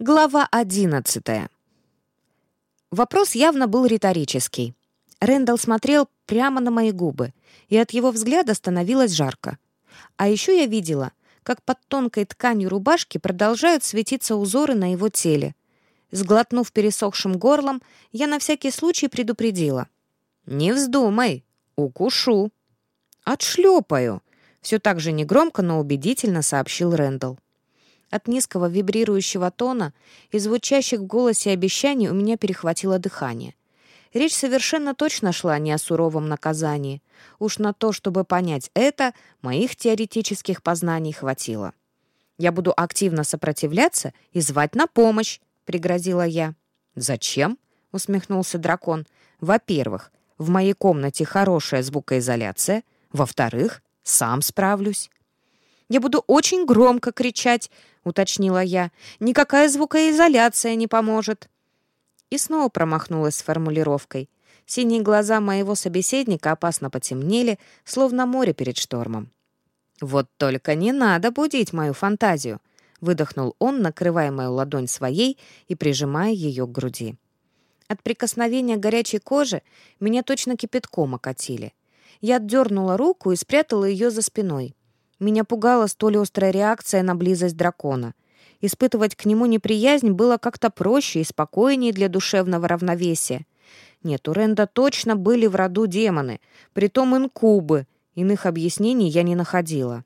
Глава одиннадцатая. Вопрос явно был риторический. Рэндалл смотрел прямо на мои губы, и от его взгляда становилось жарко. А еще я видела, как под тонкой тканью рубашки продолжают светиться узоры на его теле. Сглотнув пересохшим горлом, я на всякий случай предупредила. «Не вздумай, укушу». «Отшлепаю», — все так же негромко, но убедительно сообщил Рэндалл. От низкого вибрирующего тона и звучащих в голосе обещаний у меня перехватило дыхание. Речь совершенно точно шла не о суровом наказании. Уж на то, чтобы понять это, моих теоретических познаний хватило. «Я буду активно сопротивляться и звать на помощь», — пригрозила я. «Зачем?» — усмехнулся дракон. «Во-первых, в моей комнате хорошая звукоизоляция. Во-вторых, сам справлюсь». «Я буду очень громко кричать», — уточнила я. «Никакая звукоизоляция не поможет». И снова промахнулась с формулировкой. Синие глаза моего собеседника опасно потемнели, словно море перед штормом. «Вот только не надо будить мою фантазию», — выдохнул он, накрывая мою ладонь своей и прижимая ее к груди. От прикосновения горячей кожи меня точно кипятком окатили. Я отдернула руку и спрятала ее за спиной. Меня пугала столь острая реакция на близость дракона. Испытывать к нему неприязнь было как-то проще и спокойнее для душевного равновесия. Нет, у Ренда точно были в роду демоны, притом инкубы. Иных объяснений я не находила.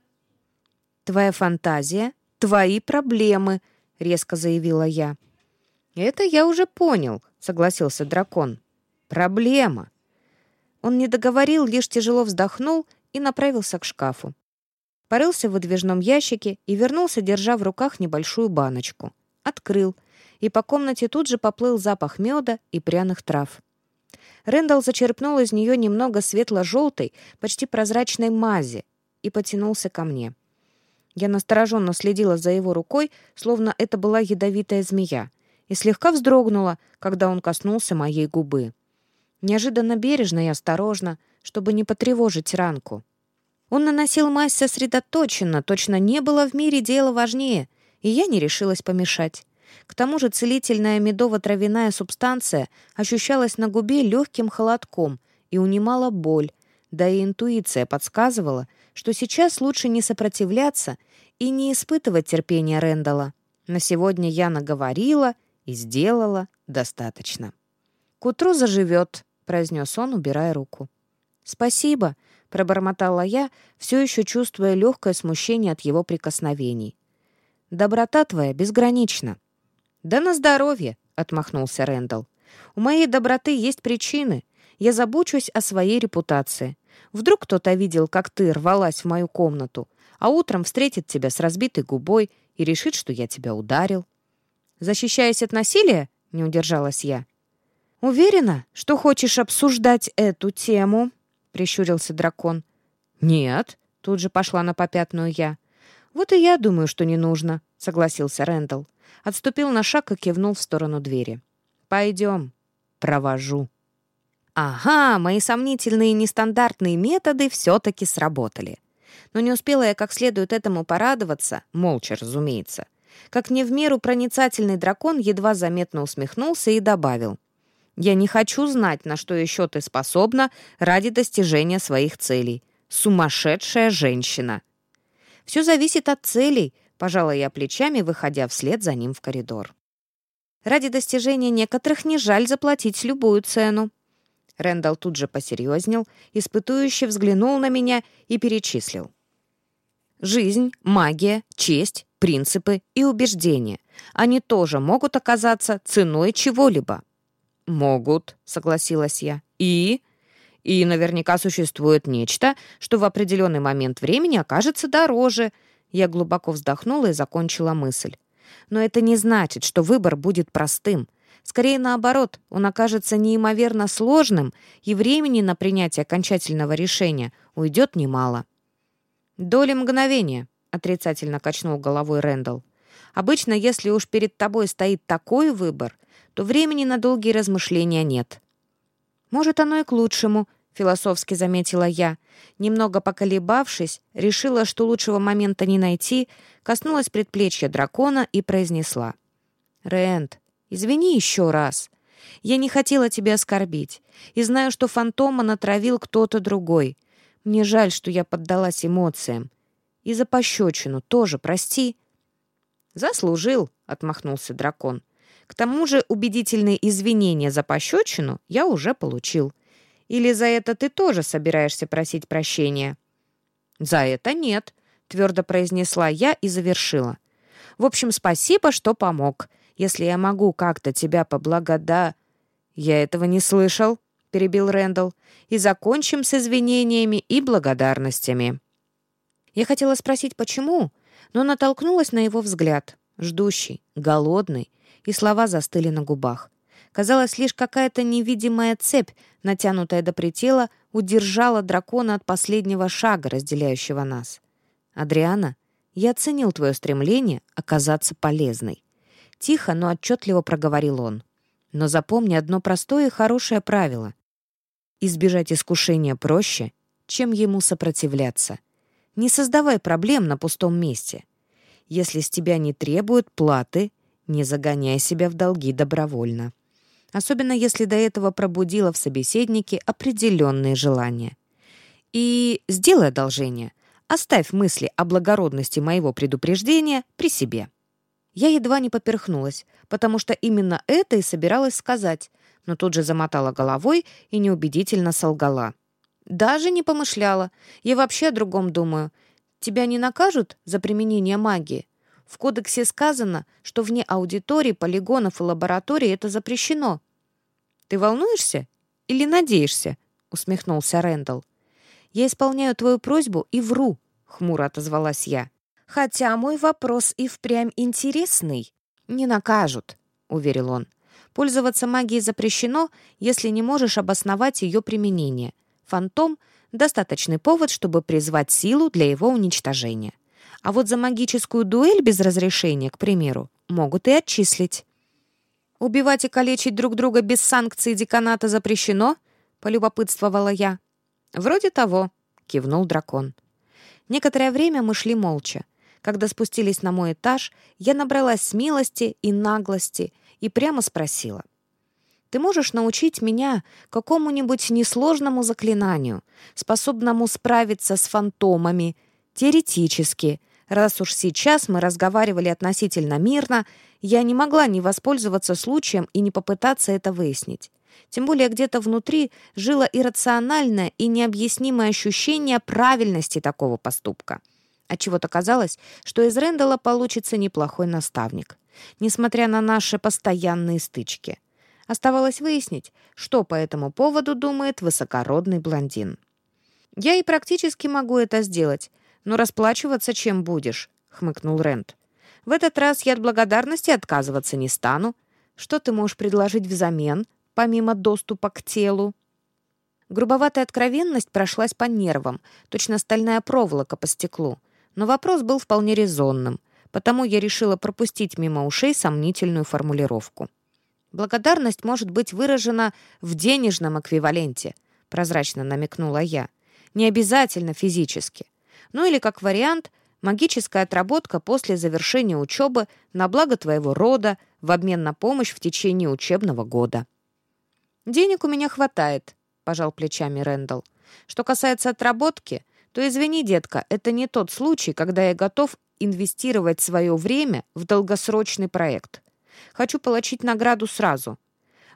«Твоя фантазия — твои проблемы», — резко заявила я. «Это я уже понял», — согласился дракон. «Проблема». Он не договорил, лишь тяжело вздохнул и направился к шкафу порылся в выдвижном ящике и вернулся, держа в руках небольшую баночку. Открыл, и по комнате тут же поплыл запах меда и пряных трав. Рэндалл зачерпнул из нее немного светло-желтой, почти прозрачной мази и потянулся ко мне. Я настороженно следила за его рукой, словно это была ядовитая змея, и слегка вздрогнула, когда он коснулся моей губы. Неожиданно бережно и осторожно, чтобы не потревожить ранку. Он наносил мазь сосредоточенно, точно не было в мире дела важнее, и я не решилась помешать. К тому же целительная медово-травяная субстанция ощущалась на губе легким холодком и унимала боль, да и интуиция подсказывала, что сейчас лучше не сопротивляться и не испытывать терпения Рэндала. На сегодня я наговорила и сделала достаточно. «К утру заживет», — произнес он, убирая руку. «Спасибо», пробормотала я, все еще чувствуя легкое смущение от его прикосновений. «Доброта твоя безгранична». «Да на здоровье!» — отмахнулся Рэндалл. «У моей доброты есть причины. Я забочусь о своей репутации. Вдруг кто-то видел, как ты рвалась в мою комнату, а утром встретит тебя с разбитой губой и решит, что я тебя ударил». «Защищаясь от насилия?» — не удержалась я. «Уверена, что хочешь обсуждать эту тему?» — прищурился дракон. «Нет», — тут же пошла на попятную я. «Вот и я думаю, что не нужно», — согласился Рэндалл. Отступил на шаг и кивнул в сторону двери. «Пойдем. Провожу». Ага, мои сомнительные нестандартные методы все-таки сработали. Но не успела я как следует этому порадоваться, молча, разумеется, как не в меру проницательный дракон едва заметно усмехнулся и добавил. Я не хочу знать, на что еще ты способна ради достижения своих целей. Сумасшедшая женщина. Все зависит от целей, пожала я плечами, выходя вслед за ним в коридор. Ради достижения некоторых не жаль заплатить любую цену. Рэндалл тут же посерьезнел, испытующе взглянул на меня и перечислил. Жизнь, магия, честь, принципы и убеждения. Они тоже могут оказаться ценой чего-либо. «Могут», — согласилась я. «И?» «И наверняка существует нечто, что в определенный момент времени окажется дороже». Я глубоко вздохнула и закончила мысль. «Но это не значит, что выбор будет простым. Скорее наоборот, он окажется неимоверно сложным, и времени на принятие окончательного решения уйдет немало». «Доли мгновения», — отрицательно качнул головой Рэндалл. «Обычно, если уж перед тобой стоит такой выбор, то времени на долгие размышления нет. «Может, оно и к лучшему», — философски заметила я. Немного поколебавшись, решила, что лучшего момента не найти, коснулась предплечья дракона и произнесла. «Рэнд, извини еще раз. Я не хотела тебя оскорбить. И знаю, что фантома натравил кто-то другой. Мне жаль, что я поддалась эмоциям. И за пощечину тоже, прости». «Заслужил», — отмахнулся дракон. «К тому же убедительные извинения за пощечину я уже получил. Или за это ты тоже собираешься просить прощения?» «За это нет», — твердо произнесла я и завершила. «В общем, спасибо, что помог. Если я могу как-то тебя поблагода...» «Я этого не слышал», — перебил Рэндалл. «И закончим с извинениями и благодарностями». Я хотела спросить, почему, но натолкнулась на его взгляд, ждущий, голодный, и слова застыли на губах. Казалось, лишь какая-то невидимая цепь, натянутая до предела, удержала дракона от последнего шага, разделяющего нас. «Адриана, я оценил твое стремление оказаться полезной». Тихо, но отчетливо проговорил он. «Но запомни одно простое и хорошее правило. Избежать искушения проще, чем ему сопротивляться. Не создавай проблем на пустом месте. Если с тебя не требуют платы, не загоняй себя в долги добровольно» особенно если до этого пробудила в собеседнике определенные желания. И сделай одолжение. Оставь мысли о благородности моего предупреждения при себе. Я едва не поперхнулась, потому что именно это и собиралась сказать, но тут же замотала головой и неубедительно солгала. Даже не помышляла. Я вообще о другом думаю. Тебя не накажут за применение магии? В кодексе сказано, что вне аудиторий, полигонов и лабораторий это запрещено. Ты волнуешься или надеешься? усмехнулся Рэндалл. Я исполняю твою просьбу и вру, хмуро отозвалась я. Хотя мой вопрос и впрямь интересный. Не накажут, уверил он. Пользоваться магией запрещено, если не можешь обосновать ее применение. Фантом — достаточный повод, чтобы призвать силу для его уничтожения. А вот за магическую дуэль без разрешения, к примеру, могут и отчислить. «Убивать и калечить друг друга без санкций деканата запрещено?» — полюбопытствовала я. «Вроде того», — кивнул дракон. Некоторое время мы шли молча. Когда спустились на мой этаж, я набралась смелости и наглости и прямо спросила. «Ты можешь научить меня какому-нибудь несложному заклинанию, способному справиться с фантомами, теоретически, раз уж сейчас мы разговаривали относительно мирно, я не могла не воспользоваться случаем и не попытаться это выяснить. Тем более где-то внутри жило иррациональное и необъяснимое ощущение правильности такого поступка. Отчего-то казалось, что из Рэндалла получится неплохой наставник, несмотря на наши постоянные стычки. Оставалось выяснить, что по этому поводу думает высокородный блондин. «Я и практически могу это сделать, но расплачиваться чем будешь?» — хмыкнул Рэнд. «В этот раз я от благодарности отказываться не стану. Что ты можешь предложить взамен, помимо доступа к телу?» Грубоватая откровенность прошлась по нервам, точно стальная проволока по стеклу. Но вопрос был вполне резонным, потому я решила пропустить мимо ушей сомнительную формулировку. «Благодарность может быть выражена в денежном эквиваленте», прозрачно намекнула я. «Не обязательно физически. Ну или, как вариант, магическая отработка после завершения учебы на благо твоего рода в обмен на помощь в течение учебного года». «Денег у меня хватает», — пожал плечами Рэндалл. «Что касается отработки, то извини, детка, это не тот случай, когда я готов инвестировать свое время в долгосрочный проект. Хочу получить награду сразу.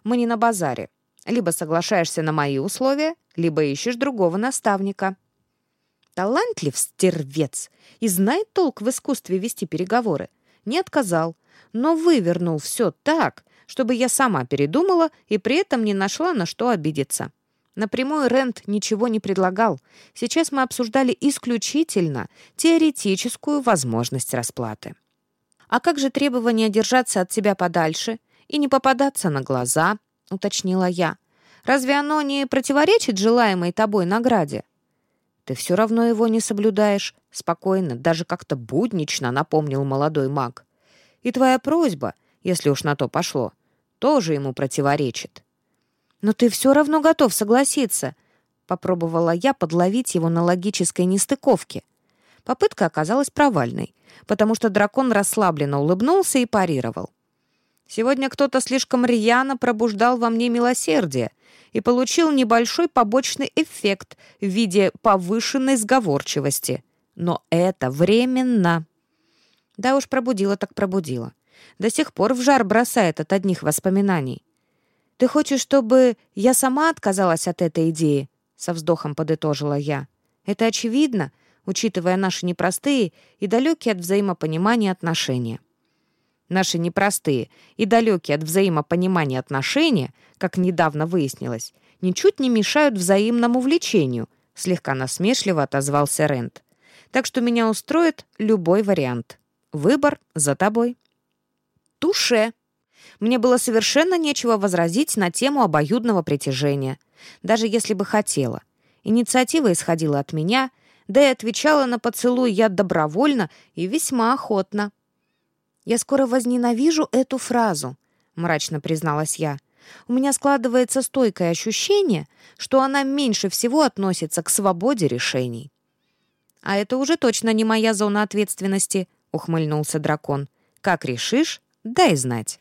Мы не на базаре. Либо соглашаешься на мои условия, либо ищешь другого наставника». Талантлив стервец и знает толк в искусстве вести переговоры. Не отказал, но вывернул все так, чтобы я сама передумала и при этом не нашла на что обидеться. Напрямую Рент ничего не предлагал. Сейчас мы обсуждали исключительно теоретическую возможность расплаты. «А как же требование держаться от тебя подальше и не попадаться на глаза?» — уточнила я. «Разве оно не противоречит желаемой тобой награде?» «Ты все равно его не соблюдаешь», — спокойно, даже как-то буднично напомнил молодой маг. «И твоя просьба, если уж на то пошло, тоже ему противоречит». «Но ты все равно готов согласиться», — попробовала я подловить его на логической нестыковке. Попытка оказалась провальной, потому что дракон расслабленно улыбнулся и парировал. Сегодня кто-то слишком рьяно пробуждал во мне милосердие и получил небольшой побочный эффект в виде повышенной сговорчивости. Но это временно. Да уж, пробудила так пробудила. До сих пор в жар бросает от одних воспоминаний. «Ты хочешь, чтобы я сама отказалась от этой идеи?» Со вздохом подытожила я. «Это очевидно, учитывая наши непростые и далекие от взаимопонимания отношения». Наши непростые и далекие от взаимопонимания отношения, как недавно выяснилось, ничуть не мешают взаимному влечению, слегка насмешливо отозвался Рент. Так что меня устроит любой вариант. Выбор за тобой. Туше. Мне было совершенно нечего возразить на тему обоюдного притяжения, даже если бы хотела. Инициатива исходила от меня, да и отвечала на поцелуй я добровольно и весьма охотно. «Я скоро возненавижу эту фразу», — мрачно призналась я. «У меня складывается стойкое ощущение, что она меньше всего относится к свободе решений». «А это уже точно не моя зона ответственности», — ухмыльнулся дракон. «Как решишь, дай знать».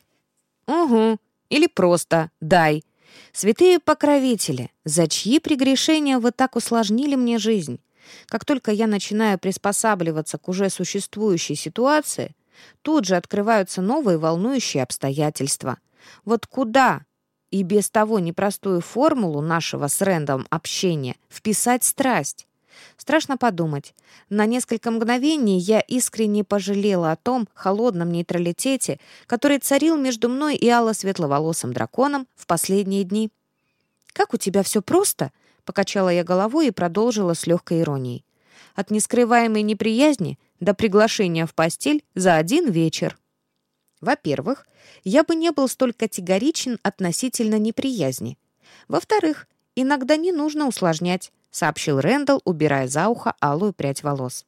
«Угу. Или просто дай. Святые покровители, за чьи прегрешения вы так усложнили мне жизнь? Как только я начинаю приспосабливаться к уже существующей ситуации, Тут же открываются новые волнующие обстоятельства. Вот куда и без того непростую формулу нашего с Рэндом общения вписать страсть? Страшно подумать. На несколько мгновений я искренне пожалела о том холодном нейтралитете, который царил между мной и алло-светловолосым драконом в последние дни. «Как у тебя все просто?» — покачала я головой и продолжила с легкой иронией. От нескрываемой неприязни до приглашения в постель за один вечер. Во-первых, я бы не был столь категоричен относительно неприязни. Во-вторых, иногда не нужно усложнять, сообщил Рэндалл, убирая за ухо алую прядь волос.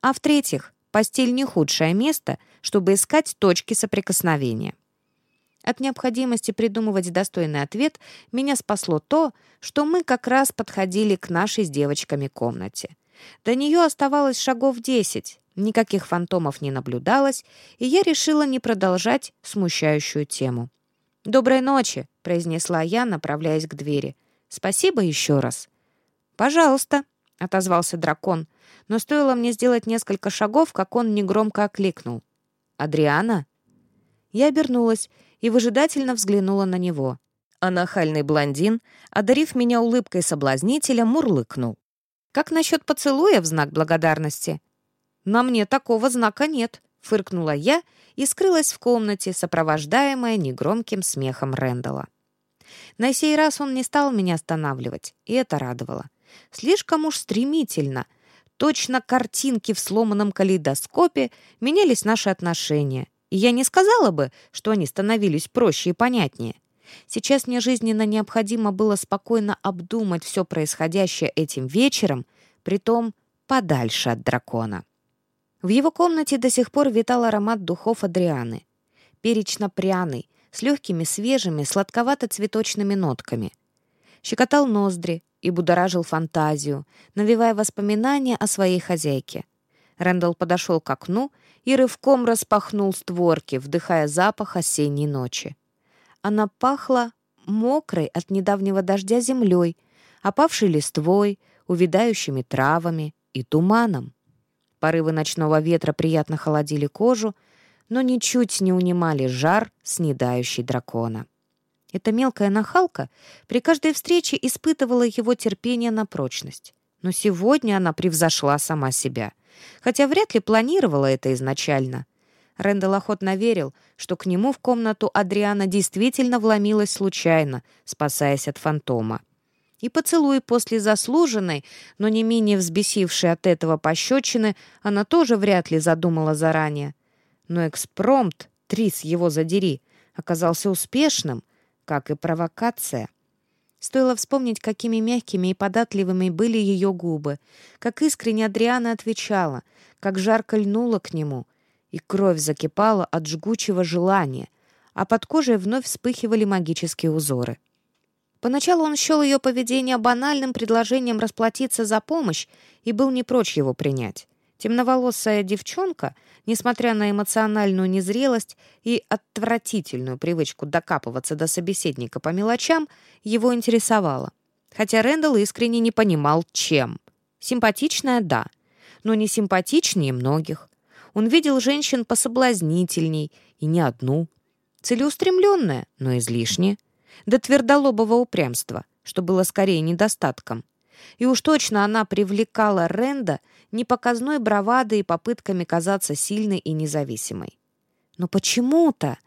А в-третьих, постель не худшее место, чтобы искать точки соприкосновения. От необходимости придумывать достойный ответ меня спасло то, что мы как раз подходили к нашей с девочками комнате. До нее оставалось шагов десять, никаких фантомов не наблюдалось, и я решила не продолжать смущающую тему. «Доброй ночи», — произнесла я, направляясь к двери. «Спасибо еще раз». «Пожалуйста», — отозвался дракон, но стоило мне сделать несколько шагов, как он негромко окликнул. «Адриана?» Я обернулась и выжидательно взглянула на него. А нахальный блондин, одарив меня улыбкой соблазнителя, мурлыкнул. Как насчет поцелуя в знак благодарности? На мне такого знака нет, фыркнула я и скрылась в комнате, сопровождаемая негромким смехом Рэндала. На сей раз он не стал меня останавливать, и это радовало. Слишком уж стремительно, точно картинки в сломанном калейдоскопе, менялись наши отношения. И я не сказала бы, что они становились проще и понятнее. Сейчас мне жизненно необходимо было спокойно обдумать все происходящее этим вечером, притом подальше от дракона. В его комнате до сих пор витал аромат духов Адрианы. Перечно-пряный, с легкими свежими, сладковато-цветочными нотками. Щекотал ноздри и будоражил фантазию, навевая воспоминания о своей хозяйке. Рэндалл подошел к окну и рывком распахнул створки, вдыхая запах осенней ночи. Она пахла мокрой от недавнего дождя землей, опавшей листвой, увядающими травами и туманом. Порывы ночного ветра приятно холодили кожу, но ничуть не унимали жар, снедающий дракона. Эта мелкая нахалка при каждой встрече испытывала его терпение на прочность. Но сегодня она превзошла сама себя, хотя вряд ли планировала это изначально. Рэндалл охотно верил, что к нему в комнату Адриана действительно вломилась случайно, спасаясь от фантома. И поцелуй после заслуженной, но не менее взбесившей от этого пощечины, она тоже вряд ли задумала заранее. Но экспромт, трис его задери, оказался успешным, как и провокация. Стоило вспомнить, какими мягкими и податливыми были ее губы, как искренне Адриана отвечала, как жарко льнула к нему — и кровь закипала от жгучего желания, а под кожей вновь вспыхивали магические узоры. Поначалу он счел ее поведение банальным предложением расплатиться за помощь и был не прочь его принять. Темноволосая девчонка, несмотря на эмоциональную незрелость и отвратительную привычку докапываться до собеседника по мелочам, его интересовала. Хотя Рэндалл искренне не понимал, чем. Симпатичная — да, но не симпатичнее многих. Он видел женщин пособлазнительней, и не одну. Целеустремленная, но излишне. До твердолобого упрямства, что было скорее недостатком. И уж точно она привлекала Ренда непоказной бравадой и попытками казаться сильной и независимой. Но почему-то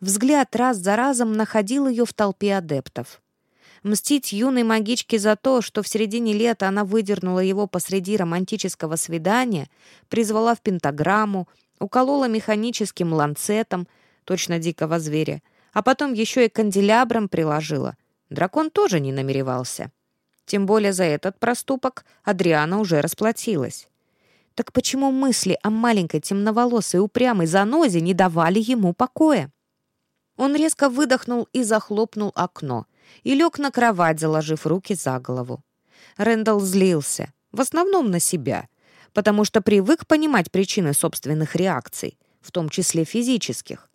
взгляд раз за разом находил ее в толпе адептов. Мстить юной магичке за то, что в середине лета она выдернула его посреди романтического свидания, призвала в пентаграмму, уколола механическим ланцетом, точно дикого зверя, а потом еще и канделябром приложила. Дракон тоже не намеревался. Тем более за этот проступок Адриана уже расплатилась. Так почему мысли о маленькой темноволосой упрямой занозе не давали ему покоя? Он резко выдохнул и захлопнул окно и лег на кровать, заложив руки за голову. Рэндалл злился, в основном на себя, потому что привык понимать причины собственных реакций, в том числе физических.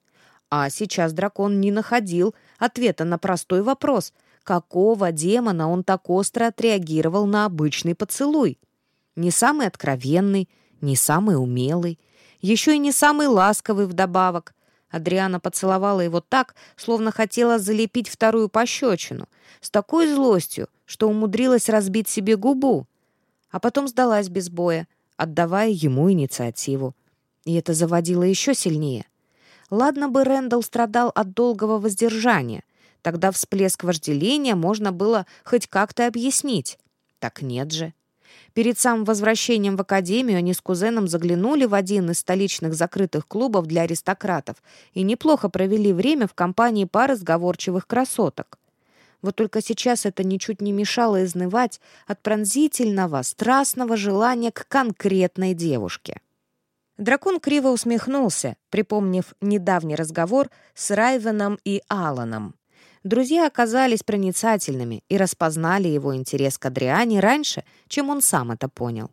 А сейчас дракон не находил ответа на простой вопрос, какого демона он так остро отреагировал на обычный поцелуй. Не самый откровенный, не самый умелый, еще и не самый ласковый вдобавок. Адриана поцеловала его так, словно хотела залепить вторую пощечину, с такой злостью, что умудрилась разбить себе губу, а потом сдалась без боя, отдавая ему инициативу. И это заводило еще сильнее. Ладно бы Рэндалл страдал от долгого воздержания — Тогда всплеск вожделения можно было хоть как-то объяснить. Так нет же. Перед самым возвращением в академию они с кузеном заглянули в один из столичных закрытых клубов для аристократов и неплохо провели время в компании пары сговорчивых красоток. Вот только сейчас это ничуть не мешало изнывать от пронзительного, страстного желания к конкретной девушке. Дракон криво усмехнулся, припомнив недавний разговор с Райвеном и Аланом. Друзья оказались проницательными и распознали его интерес к Адриане раньше, чем он сам это понял.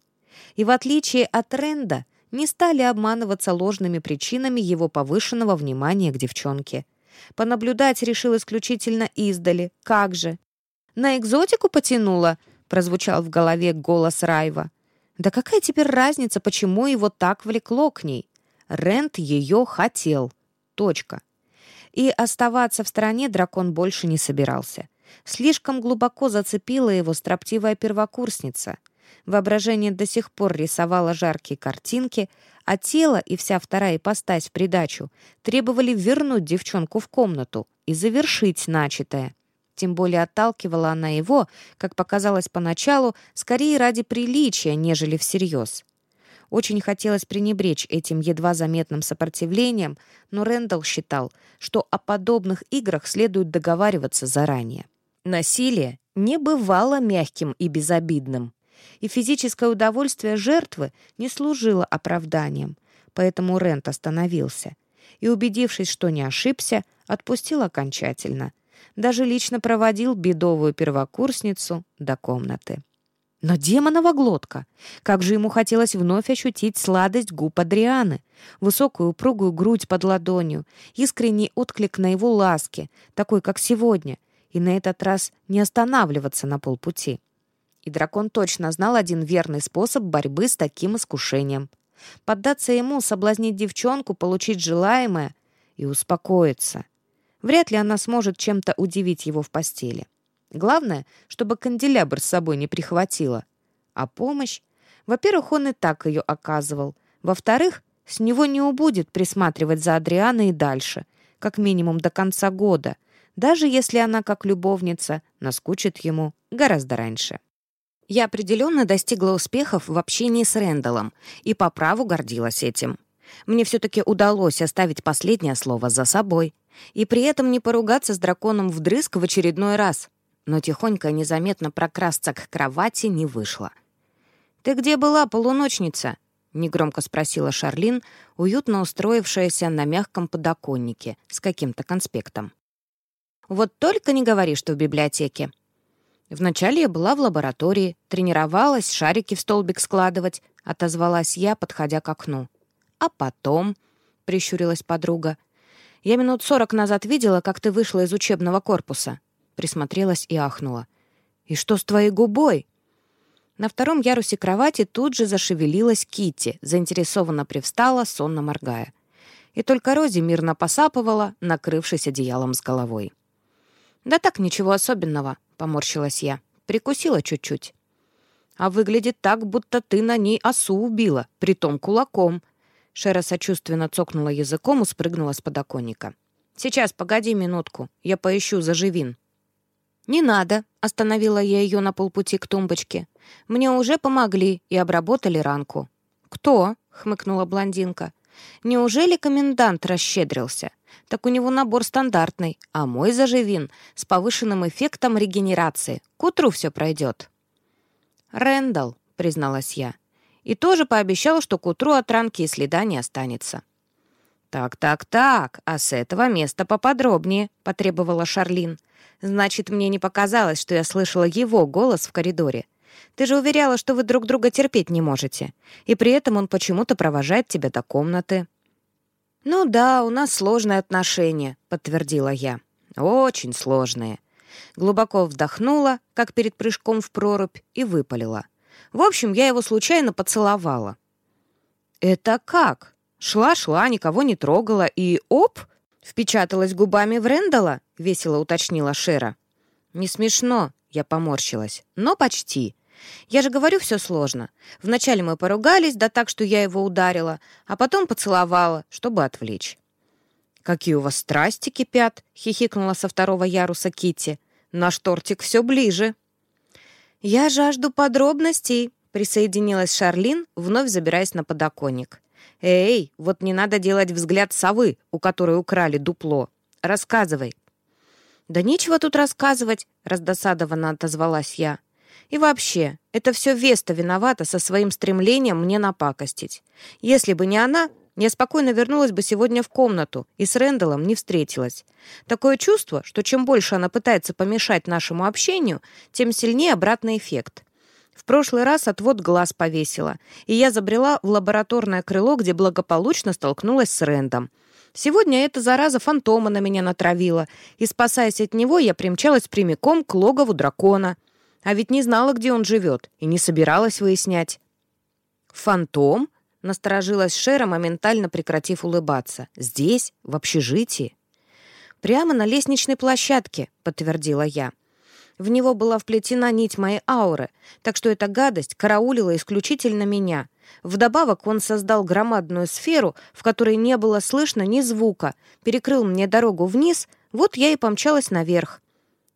И в отличие от Ренда, не стали обманываться ложными причинами его повышенного внимания к девчонке. Понаблюдать решил исключительно издали. Как же? «На экзотику потянула?» — прозвучал в голове голос Райва. «Да какая теперь разница, почему его так влекло к ней? Рент ее хотел. Точка. И оставаться в стороне дракон больше не собирался. Слишком глубоко зацепила его строптивая первокурсница. Воображение до сих пор рисовало жаркие картинки, а тело и вся вторая ипостась в придачу требовали вернуть девчонку в комнату и завершить начатое. Тем более отталкивала она его, как показалось поначалу, скорее ради приличия, нежели всерьез. Очень хотелось пренебречь этим едва заметным сопротивлением, но Рэндалл считал, что о подобных играх следует договариваться заранее. Насилие не бывало мягким и безобидным, и физическое удовольствие жертвы не служило оправданием, поэтому Рэнд остановился и, убедившись, что не ошибся, отпустил окончательно. Даже лично проводил бедовую первокурсницу до комнаты. Но демонова глотка! Как же ему хотелось вновь ощутить сладость губ Адрианы, высокую упругую грудь под ладонью, искренний отклик на его ласки, такой, как сегодня, и на этот раз не останавливаться на полпути. И дракон точно знал один верный способ борьбы с таким искушением. Поддаться ему, соблазнить девчонку, получить желаемое и успокоиться. Вряд ли она сможет чем-то удивить его в постели. Главное, чтобы канделябр с собой не прихватила. А помощь? Во-первых, он и так ее оказывал. Во-вторых, с него не убудет присматривать за Адрианой и дальше, как минимум до конца года, даже если она, как любовница, наскучит ему гораздо раньше. Я определенно достигла успехов в общении с Рэндаллом и по праву гордилась этим. Мне все-таки удалось оставить последнее слово за собой и при этом не поругаться с драконом вдрызг в очередной раз но тихонько незаметно прокрасться к кровати не вышло. «Ты где была, полуночница?» — негромко спросила Шарлин, уютно устроившаяся на мягком подоконнике с каким-то конспектом. «Вот только не говори, что в библиотеке». Вначале я была в лаборатории, тренировалась шарики в столбик складывать, — отозвалась я, подходя к окну. «А потом?» — прищурилась подруга. «Я минут сорок назад видела, как ты вышла из учебного корпуса». Присмотрелась и ахнула. «И что с твоей губой?» На втором ярусе кровати тут же зашевелилась Кити, заинтересованно привстала, сонно моргая. И только Рози мирно посапывала, накрывшись одеялом с головой. «Да так, ничего особенного», — поморщилась я. «Прикусила чуть-чуть». «А выглядит так, будто ты на ней осу убила, притом кулаком», Шера сочувственно цокнула языком и спрыгнула с подоконника. «Сейчас, погоди минутку, я поищу заживин». «Не надо», — остановила я ее на полпути к тумбочке. «Мне уже помогли и обработали ранку». «Кто?» — хмыкнула блондинка. «Неужели комендант расщедрился? Так у него набор стандартный, а мой заживин с повышенным эффектом регенерации. К утру все пройдет». «Рэндалл», — призналась я, и тоже пообещал, что к утру от ранки и следа не останется. «Так, так, так, а с этого места поподробнее», — потребовала Шарлин. «Значит, мне не показалось, что я слышала его голос в коридоре. Ты же уверяла, что вы друг друга терпеть не можете, и при этом он почему-то провожает тебя до комнаты». «Ну да, у нас сложные отношения», — подтвердила я. «Очень сложные». Глубоко вдохнула, как перед прыжком в прорубь, и выпалила. В общем, я его случайно поцеловала. «Это как? Шла-шла, никого не трогала, и оп!» «Впечаталась губами в Рэндала?» — весело уточнила Шера. «Не смешно», — я поморщилась, — «но почти. Я же говорю, все сложно. Вначале мы поругались, да так, что я его ударила, а потом поцеловала, чтобы отвлечь». «Какие у вас страсти кипят!» — хихикнула со второго яруса Кити. «Наш тортик все ближе». «Я жажду подробностей», — присоединилась Шарлин, вновь забираясь на подоконник. «Эй, вот не надо делать взгляд совы, у которой украли дупло. Рассказывай». «Да нечего тут рассказывать», — раздосадованно отозвалась я. «И вообще, это все Веста виновата со своим стремлением мне напакостить. Если бы не она, я спокойно вернулась бы сегодня в комнату и с Рэндаллом не встретилась. Такое чувство, что чем больше она пытается помешать нашему общению, тем сильнее обратный эффект. В прошлый раз отвод глаз повесила, и я забрела в лабораторное крыло, где благополучно столкнулась с Рэндом. Сегодня эта зараза фантома на меня натравила, и, спасаясь от него, я примчалась прямиком к логову дракона. А ведь не знала, где он живет, и не собиралась выяснять. «Фантом?» Насторожилась Шера, моментально прекратив улыбаться. «Здесь? В общежитии?» «Прямо на лестничной площадке», — подтвердила я. В него была вплетена нить моей ауры, так что эта гадость караулила исключительно меня. Вдобавок он создал громадную сферу, в которой не было слышно ни звука, перекрыл мне дорогу вниз, вот я и помчалась наверх.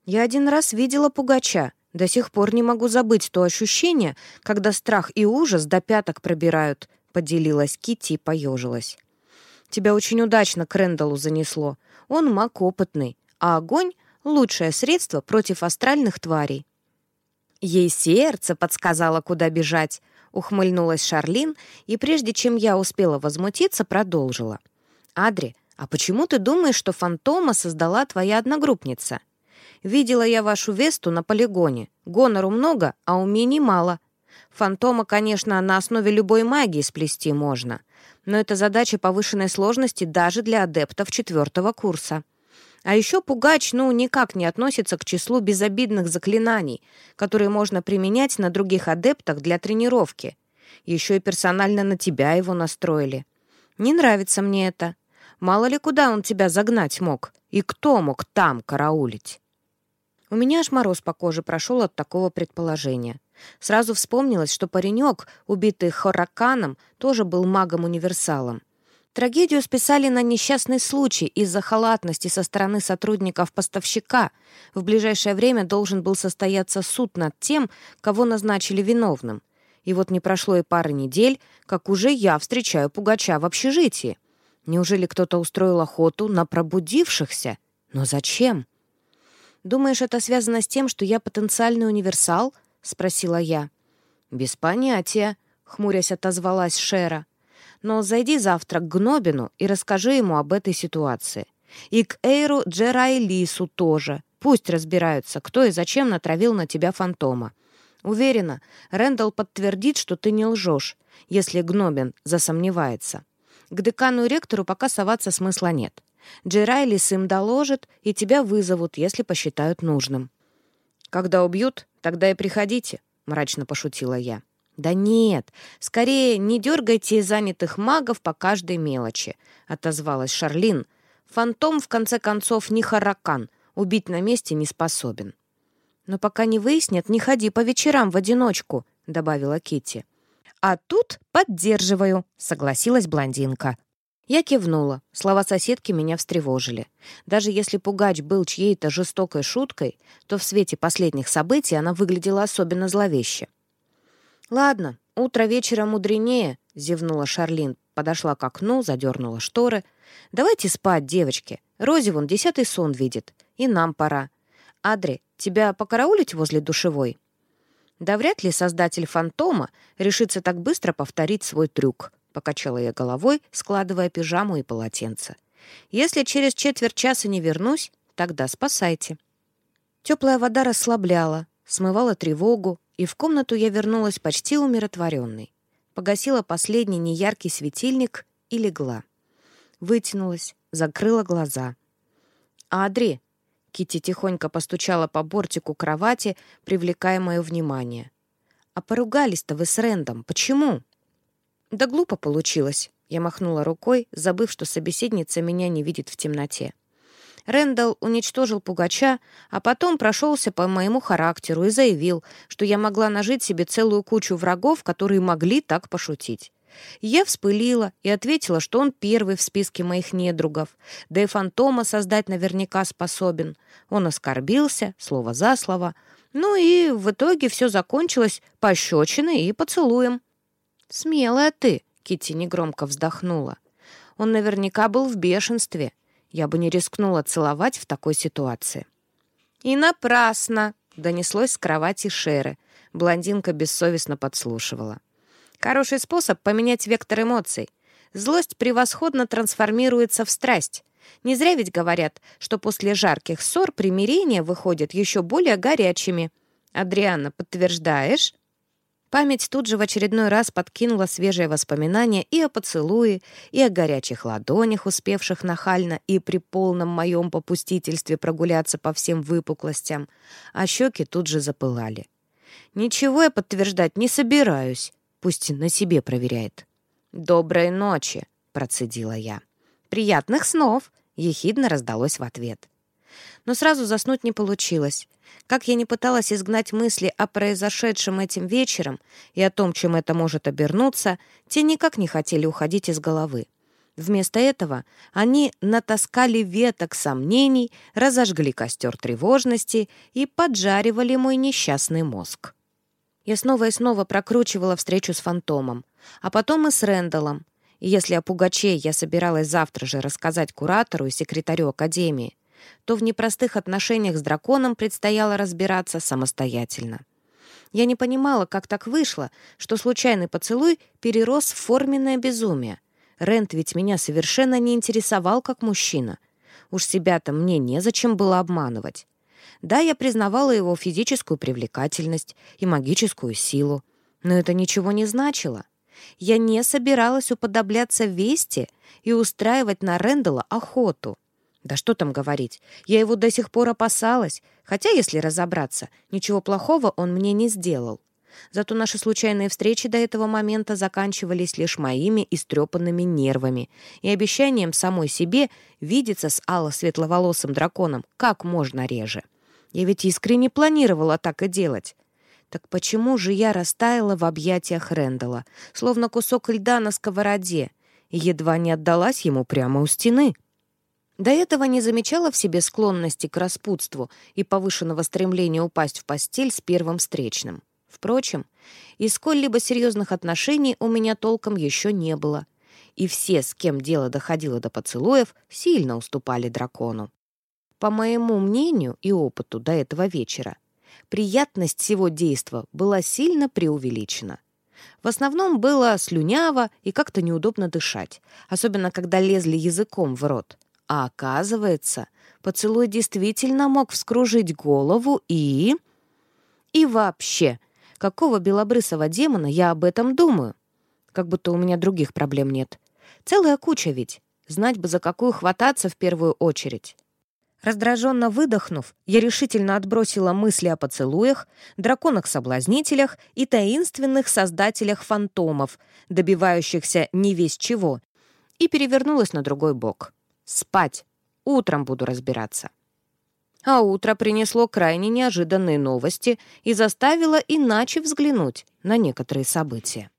Я один раз видела пугача. До сих пор не могу забыть то ощущение, когда страх и ужас до пяток пробирают поделилась Кити и поежилась. «Тебя очень удачно к Рэндаллу занесло. Он маг опытный, а огонь — лучшее средство против астральных тварей». «Ей сердце подсказало, куда бежать», — ухмыльнулась Шарлин, и прежде чем я успела возмутиться, продолжила. «Адри, а почему ты думаешь, что фантома создала твоя одногруппница? Видела я вашу Весту на полигоне. Гонору много, а умений мало. Фантома, конечно, на основе любой магии сплести можно, но это задача повышенной сложности даже для адептов четвертого курса. А еще пугач, ну, никак не относится к числу безобидных заклинаний, которые можно применять на других адептах для тренировки. Еще и персонально на тебя его настроили. Не нравится мне это. Мало ли куда он тебя загнать мог, и кто мог там караулить. У меня аж мороз по коже прошел от такого предположения. Сразу вспомнилось, что паренек, убитый Хораканом, тоже был магом-универсалом. Трагедию списали на несчастный случай из-за халатности со стороны сотрудников поставщика. В ближайшее время должен был состояться суд над тем, кого назначили виновным. И вот не прошло и пары недель, как уже я встречаю Пугача в общежитии. Неужели кто-то устроил охоту на пробудившихся? Но зачем? Думаешь, это связано с тем, что я потенциальный универсал —— спросила я. «Без понятия», — хмурясь отозвалась Шера. «Но зайди завтра к Гнобину и расскажи ему об этой ситуации. И к Эйру Джерайлису тоже. Пусть разбираются, кто и зачем натравил на тебя фантома. Уверена, Рэндалл подтвердит, что ты не лжешь, если Гнобин засомневается. К декану и ректору пока соваться смысла нет. Джерайлис им доложит, и тебя вызовут, если посчитают нужным. «Когда убьют, тогда и приходите», — мрачно пошутила я. «Да нет, скорее не дергайте занятых магов по каждой мелочи», — отозвалась Шарлин. «Фантом, в конце концов, не харакан, убить на месте не способен». «Но пока не выяснят, не ходи по вечерам в одиночку», — добавила Китти. «А тут поддерживаю», — согласилась блондинка. Я кивнула. Слова соседки меня встревожили. Даже если пугач был чьей-то жестокой шуткой, то в свете последних событий она выглядела особенно зловеще. «Ладно, утро вечера мудренее», — зевнула Шарлин, подошла к окну, задернула шторы. «Давайте спать, девочки. Рози вон десятый сон видит. И нам пора. Адри, тебя покараулить возле душевой?» Да вряд ли создатель «Фантома» решится так быстро повторить свой трюк, покачала я головой, складывая пижаму и полотенце. Если через четверть часа не вернусь, тогда спасайте. Теплая вода расслабляла, смывала тревогу, и в комнату я вернулась почти умиротворенной. Погасила последний неяркий светильник и легла. Вытянулась, закрыла глаза. «Адри!» — Кити тихонько постучала по бортику кровати, привлекая мое внимание. «А поругались-то вы с Рэндом. Почему?» «Да глупо получилось», — я махнула рукой, забыв, что собеседница меня не видит в темноте. Рэндалл уничтожил пугача, а потом прошелся по моему характеру и заявил, что я могла нажить себе целую кучу врагов, которые могли так пошутить. Я вспылила и ответила, что он первый в списке моих недругов, да и фантома создать наверняка способен. Он оскорбился, слово за слово. Ну и в итоге все закончилось пощечиной и поцелуем. «Смелая ты», — Китти негромко вздохнула. «Он наверняка был в бешенстве. Я бы не рискнула целовать в такой ситуации». «И напрасно!» — донеслось с кровати Шеры. Блондинка бессовестно подслушивала. «Хороший способ поменять вектор эмоций. Злость превосходно трансформируется в страсть. Не зря ведь говорят, что после жарких ссор примирения выходят еще более горячими. Адриана, подтверждаешь?» Память тут же в очередной раз подкинула свежие воспоминания и о поцелуе, и о горячих ладонях, успевших нахально и при полном моем попустительстве прогуляться по всем выпуклостям, а щеки тут же запылали. «Ничего я подтверждать не собираюсь», пусть на себе проверяет. «Доброй ночи», — процедила я. «Приятных снов», — ехидно раздалось в ответ. Но сразу заснуть не получилось. Как я не пыталась изгнать мысли о произошедшем этим вечером и о том, чем это может обернуться, те никак не хотели уходить из головы. Вместо этого они натаскали веток сомнений, разожгли костер тревожности и поджаривали мой несчастный мозг. Я снова и снова прокручивала встречу с фантомом, а потом и с Рэндаллом. И если о Пугаче я собиралась завтра же рассказать куратору и секретарю Академии, то в непростых отношениях с драконом предстояло разбираться самостоятельно. Я не понимала, как так вышло, что случайный поцелуй перерос в форменное безумие. Рент ведь меня совершенно не интересовал как мужчина. Уж себя-то мне незачем было обманывать. Да, я признавала его физическую привлекательность и магическую силу, но это ничего не значило. Я не собиралась уподобляться Вести и устраивать на Рэндала охоту. Да что там говорить, я его до сих пор опасалась, хотя, если разобраться, ничего плохого он мне не сделал. Зато наши случайные встречи до этого момента заканчивались лишь моими истрепанными нервами и обещанием самой себе видеться с алло-светловолосым драконом как можно реже. Я ведь искренне планировала так и делать. Так почему же я растаяла в объятиях Рэндала, словно кусок льда на сковороде, и едва не отдалась ему прямо у стены?» До этого не замечала в себе склонности к распутству и повышенного стремления упасть в постель с первым встречным. Впрочем, из сколь-либо серьезных отношений у меня толком еще не было. И все, с кем дело доходило до поцелуев, сильно уступали дракону. По моему мнению и опыту до этого вечера, приятность всего действа была сильно преувеличена. В основном было слюняво и как-то неудобно дышать, особенно когда лезли языком в рот. А оказывается, поцелуй действительно мог вскружить голову и... И вообще, Какого белобрысого демона я об этом думаю? Как будто у меня других проблем нет. Целая куча ведь. Знать бы, за какую хвататься в первую очередь. Раздраженно выдохнув, я решительно отбросила мысли о поцелуях, драконах-соблазнителях и таинственных создателях фантомов, добивающихся не весь чего, и перевернулась на другой бок. Спать. Утром буду разбираться. А утро принесло крайне неожиданные новости и заставило иначе взглянуть на некоторые события.